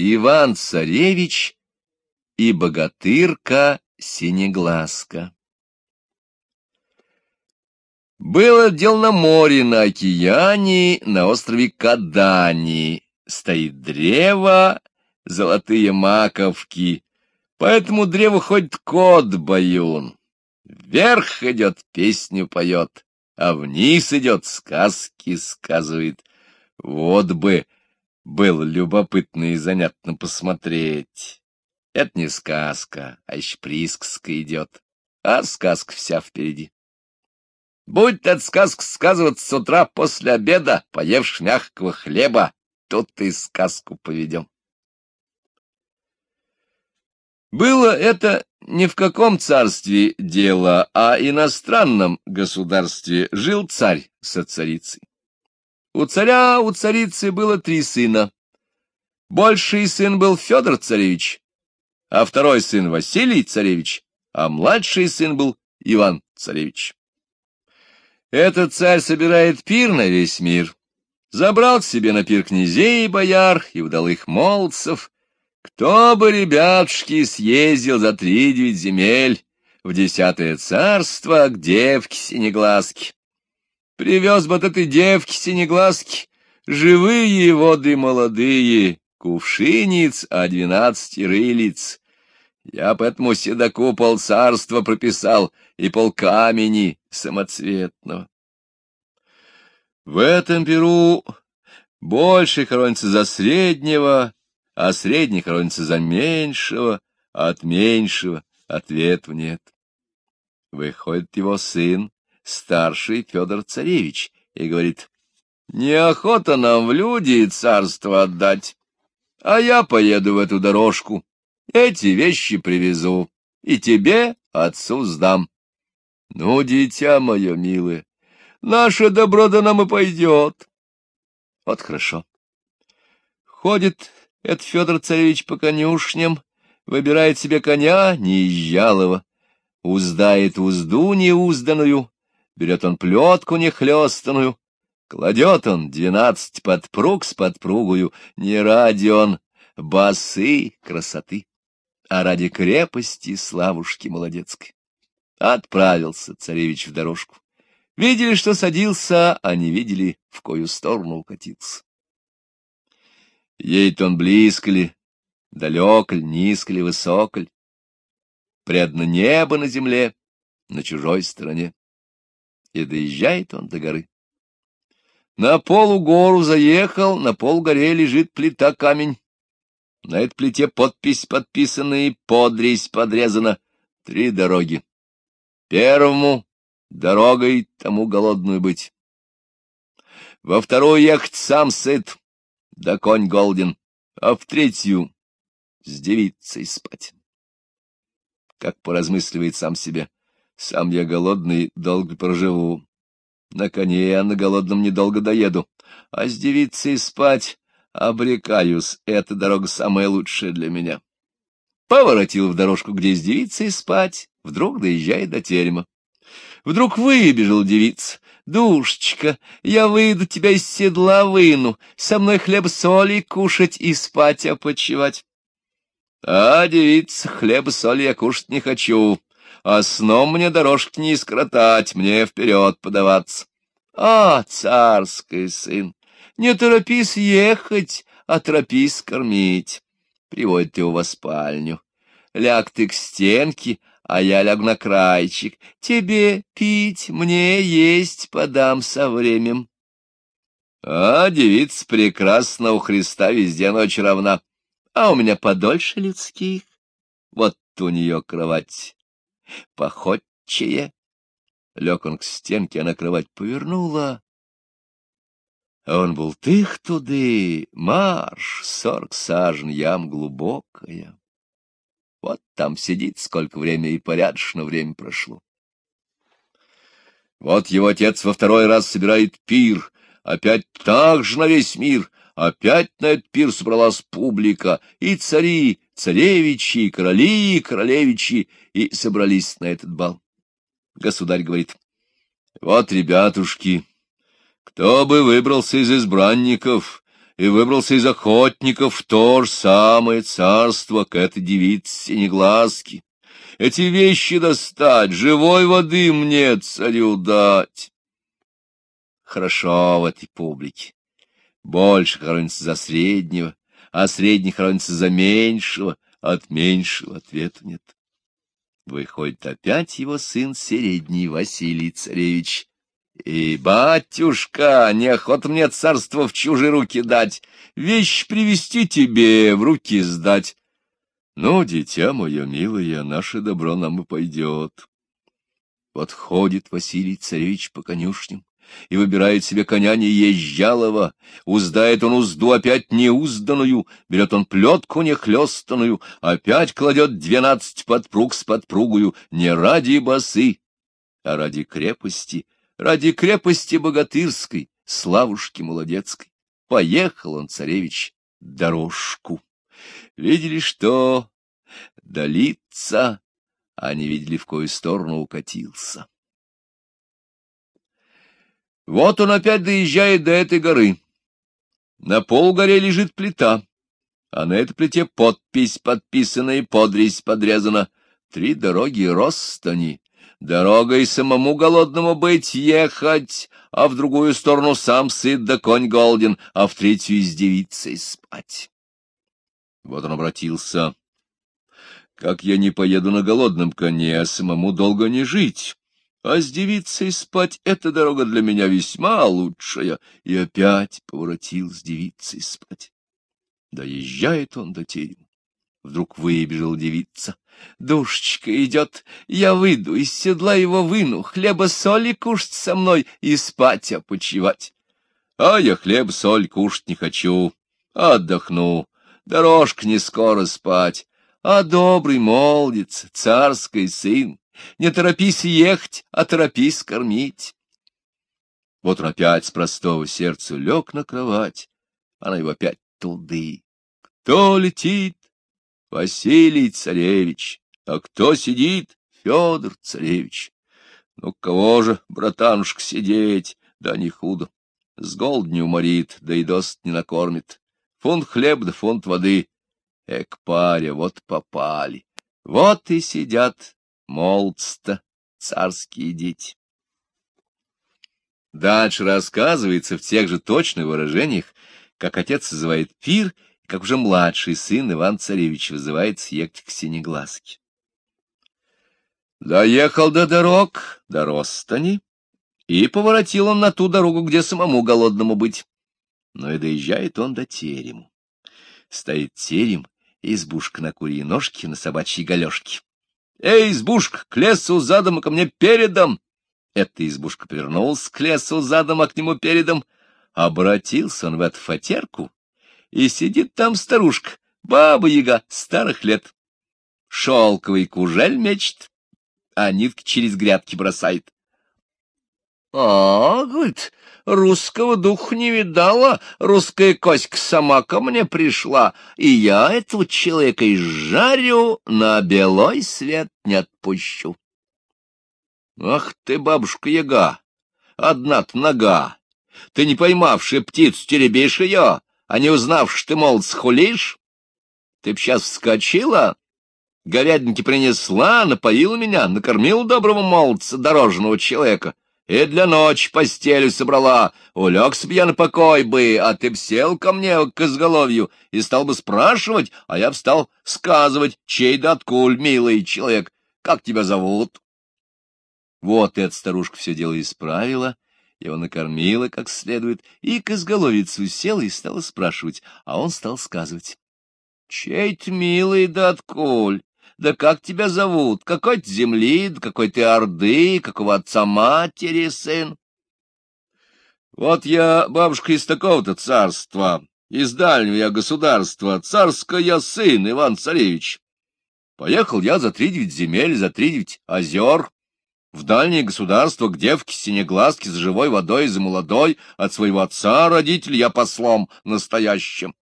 Иван-царевич и богатырка Синеглазка. Было дело на море, на океане, на острове Кадани. Стоит древо, золотые маковки, поэтому древу хоть кот баюн. Вверх идет, песню поет, а вниз идет, сказки сказывает. Вот бы было любопытно и занятно посмотреть. Это не сказка, а еще присказка идет, а сказка вся впереди. Будь эта сказка сказываться с утра после обеда, поевшь мягкого хлеба, тут и сказку поведем. Было это не в каком царстве дело, а иностранном государстве жил царь со царицей. У царя, у царицы было три сына. Больший сын был Федор царевич, а второй сын Василий царевич, а младший сын был Иван царевич. Этот царь собирает пир на весь мир. Забрал себе на пир князей и бояр и удалых молодцев. Кто бы, ребятушки, съездил за три девять земель в десятое царство к девке синеглазке. Привез бы от этой девки синеглазки живые воды молодые, кувшиниц, а двенадцати рылиц. Я поэтому седоку полцарства прописал и полкамени самоцветного. В этом перу больше хоронится за среднего, а средний хоронится за меньшего, а от меньшего ответу нет. Выходит его сын, старший Федор Царевич, и говорит, «Неохота нам в люди царство отдать, а я поеду в эту дорожку, эти вещи привезу, и тебе, отцу, сдам. Ну, дитя мое милое, наше добро до нам и пойдет. Вот хорошо. Ходит этот Федор Царевич по конюшням, выбирает себе коня неизжалого, уздает узду неузданную, берет он плетку нехлестанную, кладет он двенадцать подпруг с подпругою, не ради он басы красоты, а ради крепости славушки молодецкой. Отправился царевич в дорожку. Видели, что садился, а не видели, в кою сторону укатился. Едет он близко ли, далек ли, низко ли, высок ли. Предно небо на земле, на чужой стороне. И доезжает он до горы. На полу гору заехал, на пол горе лежит плита камень. На этой плите подпись подписана и подрезь подрезана. Три дороги. Первому — дорогой тому голодную быть. Во вторую ехать сам сыт, да конь голден, а в третью — с девицей спать. Как поразмысливает сам себе, сам я голодный, долго проживу. На коне я на голодном недолго доеду, а с девицей спать обрекаюсь, эта дорога самая лучшая для меня. Поворотил в дорожку, где с девицей спать, вдруг доезжает до терема. Вдруг выбежал девица. «Душечка, я выйду тебя из седла выну, со мной хлеб-соли кушать и спать опочивать». «А, девица, хлеба-соли я кушать не хочу, а сном мне дорожки не скоротать, мне вперед подаваться». «А, царский сын, не торопись ехать, а торопись кормить». Приводит его во спальню. Ляг ты к стенке, а я лягу на крайчик. Тебе пить, мне есть подам со временем. А девица прекрасна у Христа везде ночь равна, а у меня подольше людских. Вот у нее кровать походчая. Лег он к стенке, она кровать повернула. А он был тых туды, марш, сорок сажен, ям глубокая. Вот там сидит сколько времени, и порядочно время прошло. Вот его отец во второй раз собирает пир, опять так же на весь мир, опять на этот пир собралась публика, и цари, царевичи, короли, и королевичи, и собрались на этот бал. Государь говорит, вот, ребятушки, кто бы выбрался из избранников, и выбрался из охотников в то же самое царство к этой девице синеглазки. Эти вещи достать, живой воды мне, царю, дать. Хорошо в этой публике. Больше хоронится за среднего, а средний хоронится за меньшего, от меньшего ответа нет. Выходит опять его сын средний Василий Царевич. И, батюшка, неохота мне царство в чужие руки дать, вещь привести тебе, в руки сдать. Ну, дитя мое милое, наше добро нам и пойдет. Вот ходит Василий Царевич по конюшням, и выбирает себе коня неезжалого, уздает он узду опять неузданную, берет он плетку нехлестанную, опять кладет двенадцать подпруг с подпругую, не ради басы, а ради крепости, ради крепости богатырской, славушки молодецкой. Поехал он, царевич, дорожку. Видели, что долится, а не видели, в кою сторону укатился. Вот он опять доезжает до этой горы. На полгоре лежит плита, а на этой плите подпись подписана и подрезь подрезана. Три дороги ростани. Дорогой самому голодному быть ехать, а в другую сторону сам сыт да конь голден, а в третью с девицей спать. Вот он обратился. Как я не поеду на голодном коне, а самому долго не жить а с девицей спать — эта дорога для меня весьма лучшая, и опять поворотил с девицей спать. Доезжает он до терема. Вдруг выбежал девица. Душечка идет, я выйду, из седла его выну, хлеба-соли кушать со мной и спать, почевать. А я хлеб-соль кушать не хочу, отдохну, дорожка не скоро спать. А добрый молодец, царский сын, не торопись ехать, а торопись кормить. Вот он опять с простого сердца лег на кровать, она его опять туды. Кто летит? Василий Царевич. А кто сидит? Федор Царевич. Ну, кого же, братанушка, сидеть? Да не худо. С голод не уморит, да и дост не накормит. Фунт хлеб да фунт воды. Эк, паря, вот попали. Вот и сидят молодцы царские дети. Дальше рассказывается в тех же точных выражениях, как отец называет пир, и как уже младший сын Иван-Царевич вызывает съехать к Синеглазке. Доехал до дорог, до Ростани, и поворотил он на ту дорогу, где самому голодному быть. Но и доезжает он до терему. Стоит терем, избушка на курьей ножке, на собачьей галешке. «Эй, избушка, к лесу задом, а ко мне передом!» Эта избушка повернулась к лесу задом, а к нему передом. Обратился он в эту фатерку, и сидит там старушка, баба-яга старых лет. Шелковый кужель мечет, а нитки через грядки бросает. — А, — говорит, русского духа не видала, русская коська сама ко мне пришла, и я этого человека изжарю, на белой свет не отпущу. Ах ты, бабушка-яга, одна-то нога, ты не поймавши птицу теребишь ее, а не узнавши ты, мол, схулишь? Ты б сейчас вскочила, говядинки принесла, напоила меня, накормила доброго молодца, дорожного человека, и для ночи постелю собрала. Улегся б я на покой бы, а ты б сел ко мне к изголовью и стал бы спрашивать, а я б стал сказывать, чей да откуль, милый человек, как тебя зовут. Вот эта старушка все дело исправила, его накормила как следует, и к изголовицу села и стала спрашивать, а он стал сказывать. — Чей ты, милый, да откуль? Да как тебя зовут? Какой ты земли, да какой ты орды, какого отца матери сын? Вот я, бабушка, из такого-то царства, из дальнего я государства, царская сын Иван-Царевич. Поехал я за три земель, за три озер, в дальнее государство, к девке синеглазки с живой водой и за молодой, от своего отца родитель я послом настоящим.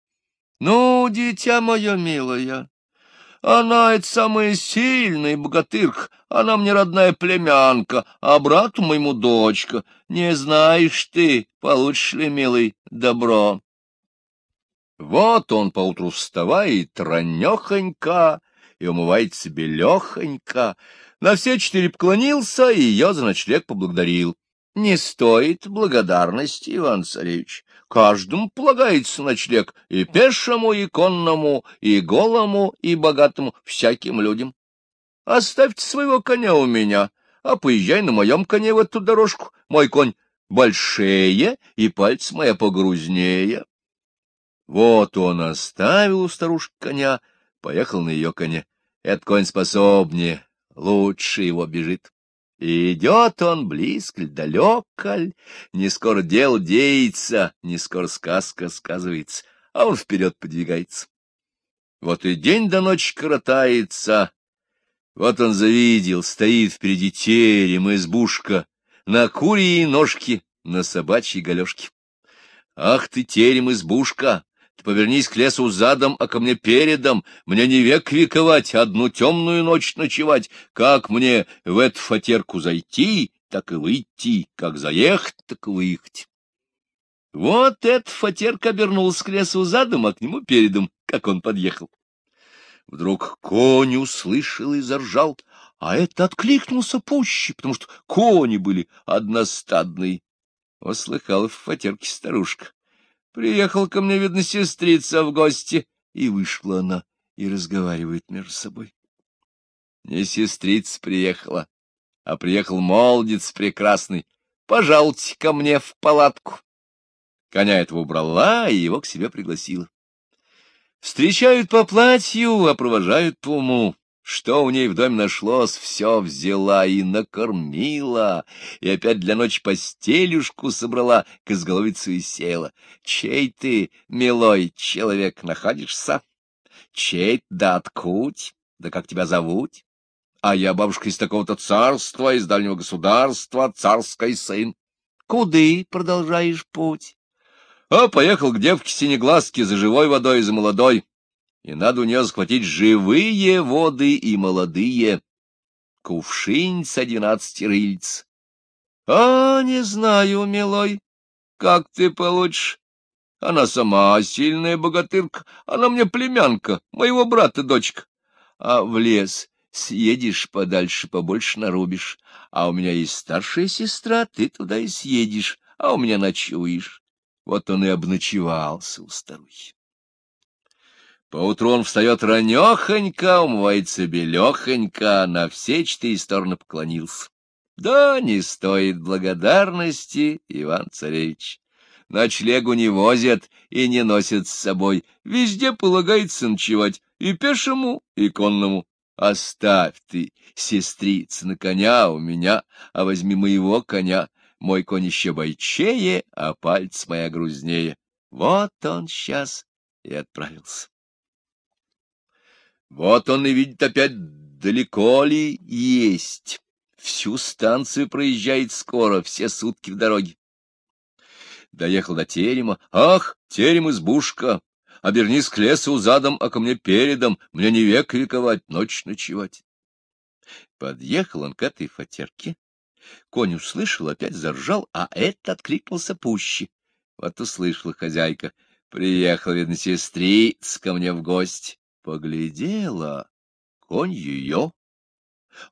Ну, дитя мое милое, она — это самая сильная богатырка, она мне родная племянка, а брату моему дочка. Не знаешь ты, получишь ли, милый, добро. Вот он поутру вставает ранехонько и умывает себе лехонько. На все четыре поклонился и ее за ночлег поблагодарил. Не стоит благодарности, Иван Царевич. Каждому полагается ночлег, и пешему, и конному, и голому, и богатому, всяким людям. Оставьте своего коня у меня, а поезжай на моем коне в эту дорожку. Мой конь большее, и пальцы моя погрузнее. Вот он оставил у старушки коня, поехал на ее коне. Этот конь способнее, лучше его бежит. И идет он близко, далеко, не скоро дело деется, не скоро сказка сказывается, а он вперед подвигается. Вот и день до ночи коротается. Вот он завидел, стоит впереди терем, избушка, на курьи ножки, на собачьей галешке. Ах ты, терем, избушка, ты повернись к лесу задом, а ко мне передом. Мне не век вековать, одну темную ночь ночевать. Как мне в эту фатерку зайти, так и выйти, как заехать, так и выехать. Вот этот фатерка обернулся к лесу задом, а к нему передом, как он подъехал. Вдруг конь услышал и заржал, а это откликнулся пуще, потому что кони были одностадные. Услыхала в фатерке старушка. Приехал ко мне, видно, сестрица в гости. И вышла она, и разговаривает между собой. Не сестрица приехала, а приехал молодец прекрасный. Пожалуйте ко мне в палатку. Коня этого убрала и его к себе пригласила. Встречают по платью, а провожают по уму. Что у ней в доме нашлось, все взяла и накормила, и опять для ночи постелюшку собрала, к изголовицу и села. Чей ты, милой человек, находишься? Чей да откуть? Да как тебя зовут? А я бабушка из такого-то царства, из дальнего государства, царский сын. Куды продолжаешь путь? А поехал к девке синеглазке за живой водой и за молодой и надо у нее захватить живые воды и молодые. Кувшинь с одиннадцати рыльц. — А, не знаю, милой, как ты получишь. Она сама сильная богатырка, она мне племянка, моего брата дочка. А в лес съедешь подальше, побольше нарубишь. А у меня есть старшая сестра, ты туда и съедешь, а у меня ночуешь. Вот он и обночевался у старухи. Поутру он встает ранехонько, умывается белехонько, на все четыре стороны поклонился. Да, не стоит благодарности, Иван-царевич. Ночлегу не возят и не носят с собой, везде полагается ночевать, и пешему, и конному. Оставь ты, сестрица, на коня у меня, а возьми моего коня. Мой конь еще бойчее, а пальц моя грузнее. Вот он сейчас и отправился. Вот он и видит опять, далеко ли есть. Всю станцию проезжает скоро, все сутки в дороге. Доехал до терема. Ах, терем избушка! Обернись к лесу задом, а ко мне передом. Мне не век вековать, ночь ночевать. Подъехал он к этой фатерке. Конь услышал, опять заржал, а этот откликнулся пуще. Вот услышала хозяйка. Приехал, видно, сестриц ко мне в гости. Поглядела, конь ее,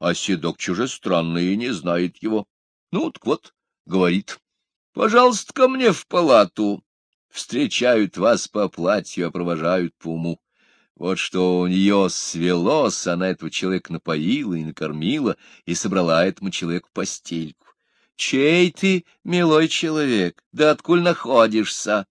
а седок чужестранный и не знает его. Ну, так вот, говорит, пожалуйста, ко мне в палату. Встречают вас по платью, провожают по уму. Вот что у нее свелось, она этого человека напоила и накормила, и собрала этому человеку постельку. Чей ты, милой человек, да откуль находишься?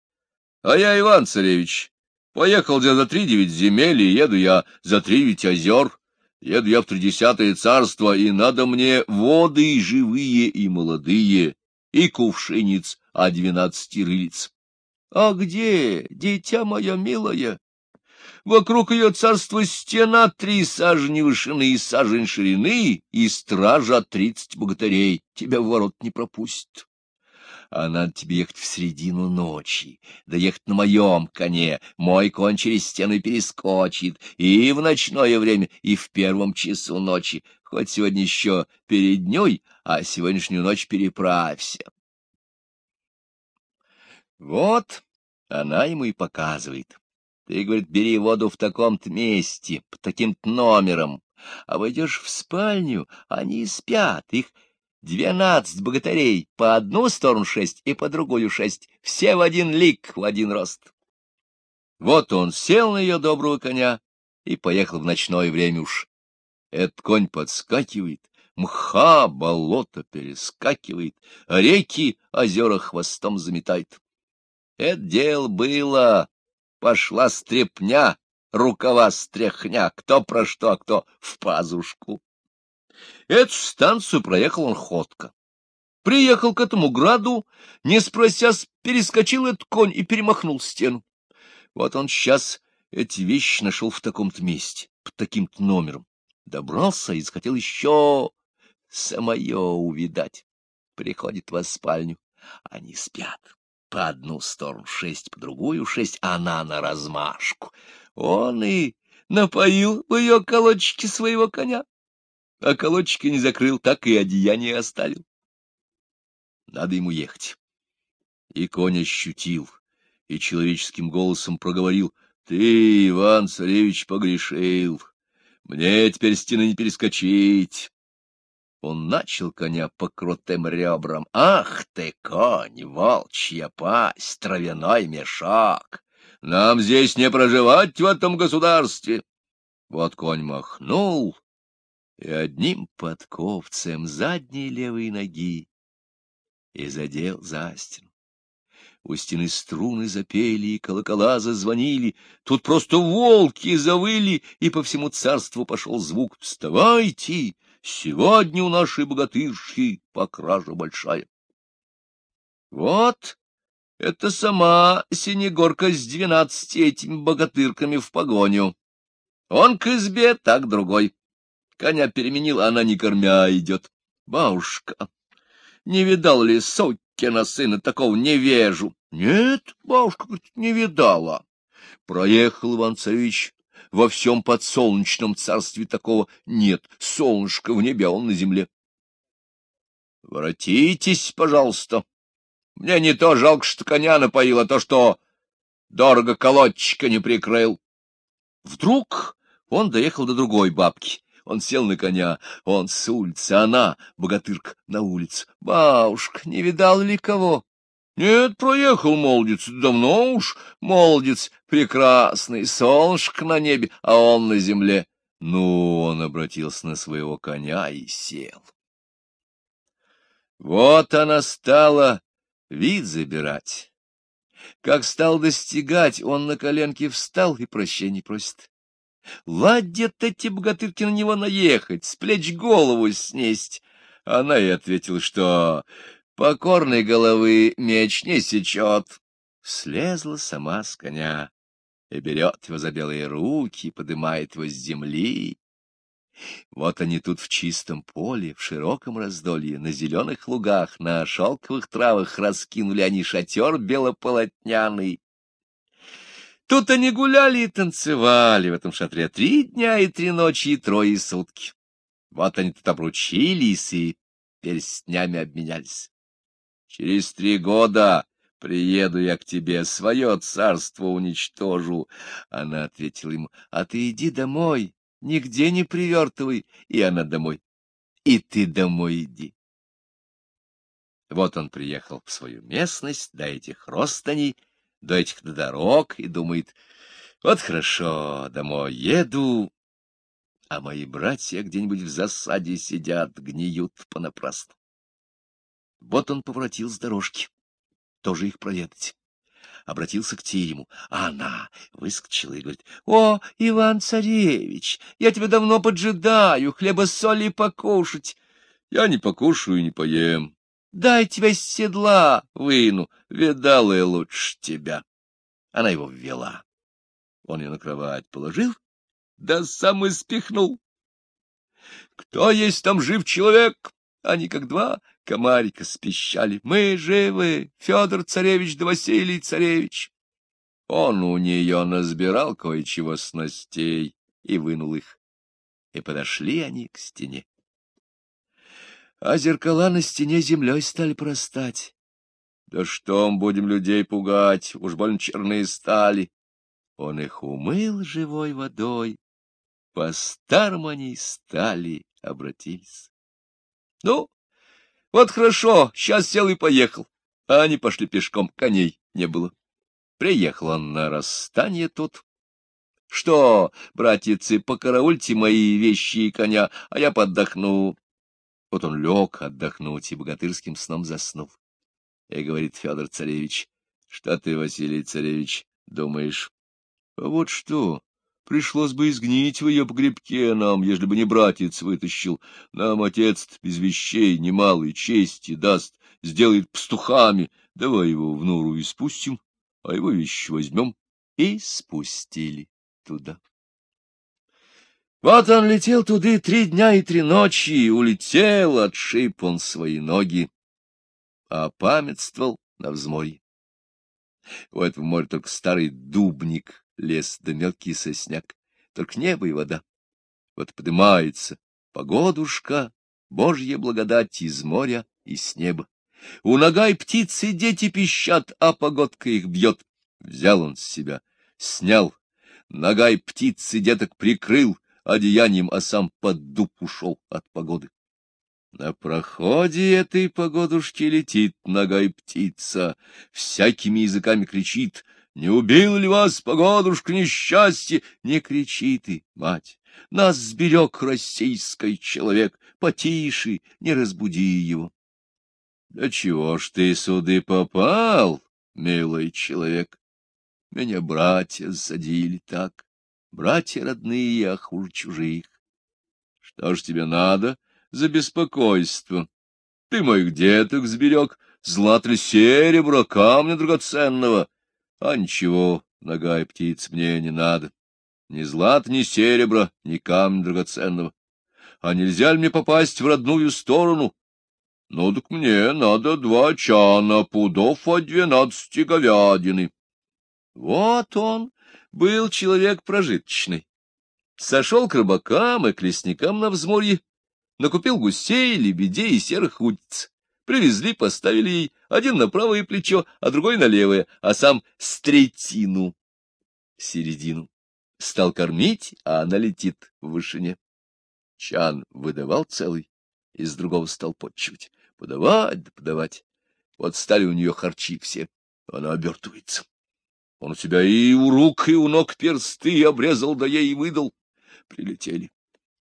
А я Иван-царевич, Поехал я за три девять земель, и еду я за три девять озер. Еду я в тридесятое царство, и надо мне воды живые и молодые, и кувшинец о двенадцати рыльц. А где, дитя мое милое? Вокруг ее царства стена три сажени вышины и сажень ширины, и стража тридцать богатырей. Тебя в ворот не пропустят а надо тебе ехать в середину ночи, доехать на моем коне, мой конь через стену перескочит, и в ночное время, и в первом часу ночи, хоть сегодня еще перед дней, а сегодняшнюю ночь переправься. Вот она ему и показывает. Ты, говорит, бери воду в таком-то месте, по таким-то номерам, а войдешь в спальню, они спят, их двенадцать богатырей, по одну сторону шесть и по другую шесть, все в один лик, в один рост. Вот он сел на ее доброго коня и поехал в ночное время уж. Этот конь подскакивает, мха, болото перескакивает, реки, озера хвостом заметает. Это дело было, пошла стрепня, рукава стряхня, кто про что, а кто в пазушку. Эту станцию проехал он ходко. Приехал к этому граду, не спросясь, перескочил этот конь и перемахнул стену. Вот он сейчас эти вещи нашел в таком-то месте, под таким-то номером. Добрался и захотел еще самое увидать. Приходит в спальню, они спят. По одну сторону шесть, по другую шесть, она на размашку. Он и напоил в ее колодчике своего коня, а колодчика не закрыл, так и одеяние оставил. Надо ему ехать. И конь ощутил, и человеческим голосом проговорил, — Ты, Иван-царевич, погрешил, мне теперь стены не перескочить. Он начал коня по крутым ребрам. Ах ты, конь, волчья пасть, травяной мешок! Нам здесь не проживать в этом государстве. Вот конь махнул, и одним подковцем задней левой ноги и задел за стену. У стены струны запели и колокола зазвонили, тут просто волки завыли, и по всему царству пошел звук «Вставайте! Сегодня у нашей богатырши покража большая». Вот это сама Синегорка с двенадцати этими богатырками в погоню. Он к избе, так другой. Коня переменил, она не кормя идет. Бабушка, не видал ли сокина сына такого невежу? Нет, бабушка, не видала. Проехал Иван-царевич во всем подсолнечном царстве такого нет. Солнышко в небе, а он на земле. Воротитесь, пожалуйста. Мне не то жалко, что коня напоил, а то, что дорого колодчика не прикрыл. Вдруг он доехал до другой бабки. Он сел на коня, он с улицы, она, богатырка, на улице. Бабушка, не видал ли кого? Нет, проехал молодец, давно уж молодец, прекрасный, солнышко на небе, а он на земле. Ну, он обратился на своего коня и сел. Вот она стала вид забирать. Как стал достигать, он на коленке встал и прощения просит. Ладят эти богатырки на него наехать, с плеч голову снесть. Она и ответила, что покорной головы меч не сечет. Слезла сама с коня и берет его за белые руки, подымает его с земли. Вот они тут в чистом поле, в широком раздолье, на зеленых лугах, на шелковых травах раскинули они шатер белополотняный. Тут они гуляли и танцевали в этом шатре три дня и три ночи и трое сутки. Вот они тут обручились и перстнями обменялись. Через три года приеду я к тебе, свое царство уничтожу. Она ответила ему, а ты иди домой, нигде не привертывай. И она домой. И ты домой иди. Вот он приехал в свою местность, до этих ростаней, до этих дорог, и думает, вот хорошо, домой еду, а мои братья где-нибудь в засаде сидят, гниют понапрасну. Вот он поворотил с дорожки, тоже их проведать. Обратился к Тирему, а она выскочила и говорит, — О, Иван-царевич, я тебя давно поджидаю, хлеба соли покушать. Я не покушаю и не поем. Дай тебя с седла выну, видала я лучше тебя. Она его ввела. Он ее на кровать положил, да сам и спихнул. Кто есть там жив человек? Они как два комарика спищали. Мы живы, Федор царевич да Василий царевич. Он у нее назбирал кое-чего снастей и вынул их. И подошли они к стене. А зеркала на стене землей стали простать. Да что мы будем людей пугать, уж больно черные стали. он их умыл живой водой. По-старому они стали, обратились. Ну, вот хорошо, сейчас сел и поехал. А они пошли пешком, коней не было. Приехал он на расстание тут. Что, братицы, покараульте мои вещи и коня, а я подохну. Вот он лег отдохнуть и богатырским сном заснул. И говорит Федор Царевич, что ты, Василий Царевич, думаешь? Вот что, пришлось бы изгнить в ее погребке нам, если бы не братец вытащил. Нам отец без вещей немалой чести даст, сделает пастухами. Давай его в нору и спустим, а его вещи возьмем. И спустили туда. Вот он летел туды три дня и три ночи, и улетел, отшиб он свои ноги, а памятствовал на взморье. У этого моря только старый дубник, лес да мелкий сосняк, только небо и вода. Вот поднимается погодушка, Божья благодать из моря и с неба. У ногай птицы дети пищат, а погодка их бьет. Взял он с себя, снял, ногай птицы деток прикрыл, одеянием, а сам под дуб ушел от погоды. На проходе этой погодушки летит ногой птица, всякими языками кричит, «Не убил ли вас, погодушка, несчастье?» Не кричи ты, мать, нас сберег российский человек, потише, не разбуди его. Да чего ж ты суды попал, милый человек? Меня братья засадили так братья родные, а хуже чужих. Что ж тебе надо за беспокойство? Ты моих деток сберег, злато серебро, камня драгоценного. А ничего, нога и птиц, мне не надо. Ни злат, ни серебра, ни камня драгоценного. А нельзя ли мне попасть в родную сторону? Ну, так мне надо два чана пудов от двенадцати говядины. Вот он, был человек прожиточный. Сошел к рыбакам и к лесникам на взморье, накупил гусей, лебедей и серых удиц. Привезли, поставили ей один на правое плечо, а другой на левое, а сам с третину, середину. Стал кормить, а она летит в вышине. Чан выдавал целый, из другого стал подчивать. Подавать да подавать. Вот стали у нее харчи все, она обертывается. Он у тебя и у рук, и у ног персты обрезал, да ей и выдал. Прилетели.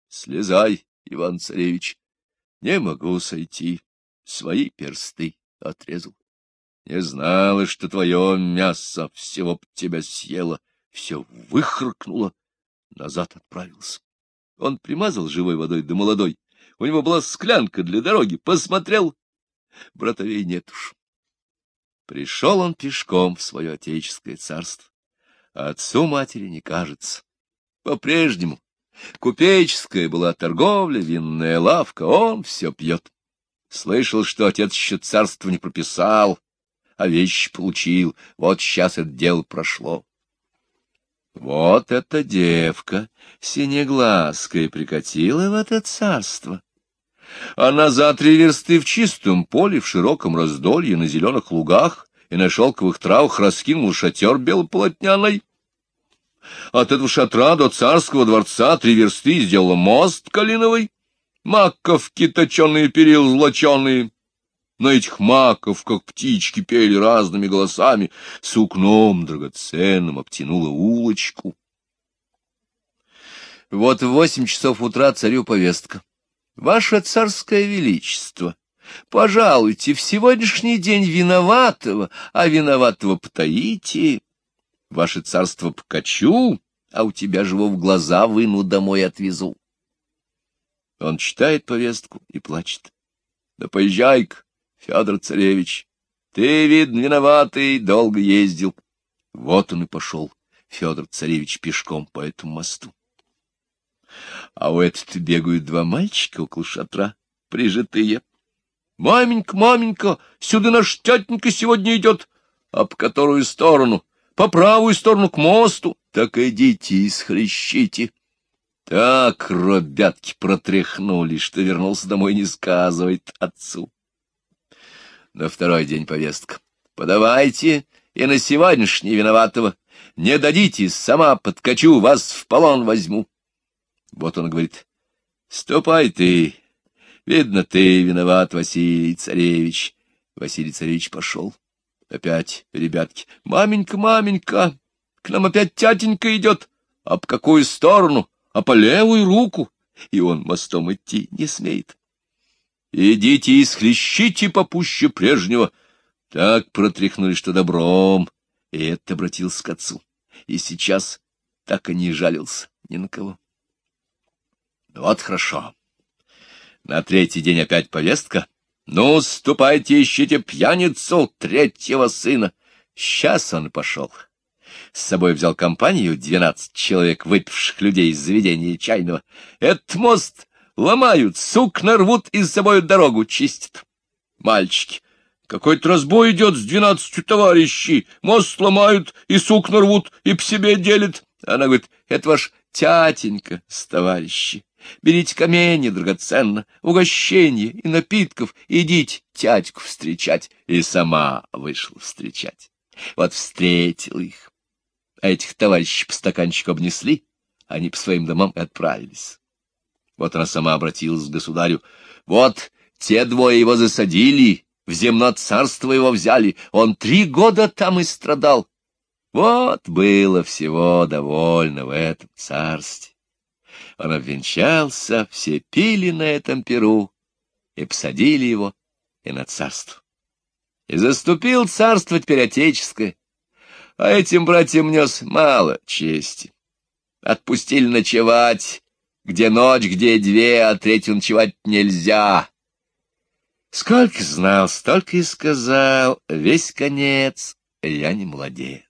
Слезай, Иван-царевич. Не могу сойти. Свои персты отрезал. Не знала, что твое мясо всего б тебя съело. Все выхркнуло. Назад отправился. Он примазал живой водой да молодой. У него была склянка для дороги. Посмотрел. Братовей нет уж. Пришел он пешком в свое отеческое царство. А отцу матери не кажется. По-прежнему. Купеческая была торговля, винная лавка, он все пьет. Слышал, что отец еще царство не прописал, а вещи получил. Вот сейчас это дело прошло. Вот эта девка, синеглазкая, прикатила в это царство. Она за три версты в чистом поле, в широком раздолье, на зеленых лугах и на шелковых травах раскинул шатер белополотняный. От этого шатра до царского дворца три версты сделала мост калиновый, маковки точеные перил злоченые. На этих маков, как птички, пели разными голосами, сукном драгоценным обтянула улочку. Вот в восемь часов утра царю повестка. Ваше царское величество, пожалуйте, в сегодняшний день виноватого, а виноватого потаите. Ваше царство покачу, а у тебя живо в глаза выну домой отвезу. Он читает повестку и плачет. Да поезжай-ка, Федор Царевич, ты, видно, виноватый, долго ездил. Вот он и пошел, Федор Царевич, пешком по этому мосту. А у этого бегают два мальчика около шатра, прижитые. «Маменька, маменька, сюда наш тятенька сегодня идет, а по которую сторону? По правую сторону к мосту. Так идите и схлещите». Так ребятки протряхнули, что вернулся домой, не сказывает отцу. На второй день повестка. Подавайте и на сегодняшний виноватого, Не дадите, сама подкачу, вас в полон возьму. Вот он говорит, ступай ты, видно, ты виноват, Василий Царевич. Василий Царевич пошел. Опять ребятки, маменька, маменька, к нам опять тятенька идет. А по какую сторону? А по левую руку. И он мостом идти не смеет. Идите и схлещите попуще прежнего. Так протряхнули, что добром. И это обратился к отцу. И сейчас так и не жалился ни на кого. Вот хорошо. На третий день опять повестка. Ну, ступайте, ищите пьяницу третьего сына. Сейчас он пошел. С собой взял компанию двенадцать человек, выпивших людей из заведения чайного. Этот мост ломают, сукна рвут и с собой дорогу чистят. Мальчики, какой-то разбой идет с двенадцатью товарищей, мост ломают и сукна рвут и по себе делят. Она говорит, это ваш тятенька с товарищи. Берите камни драгоценно, угощение и напитков, идите тятьку встречать. И сама вышла встречать. Вот встретил их. А этих товарищей по стаканчику обнесли, они по своим домам и отправились. Вот она сама обратилась к государю. Вот те двое его засадили, в земно царство его взяли, он три года там и страдал. Вот было всего довольно в этом царстве. Он обвенчался, все пили на этом перу и посадили его и на царство. И заступил царство теперь отеческое, а этим братьям нес мало чести. Отпустили ночевать, где ночь, где две, а третью ночевать нельзя. Сколько знал, столько и сказал, весь конец, я не молодец.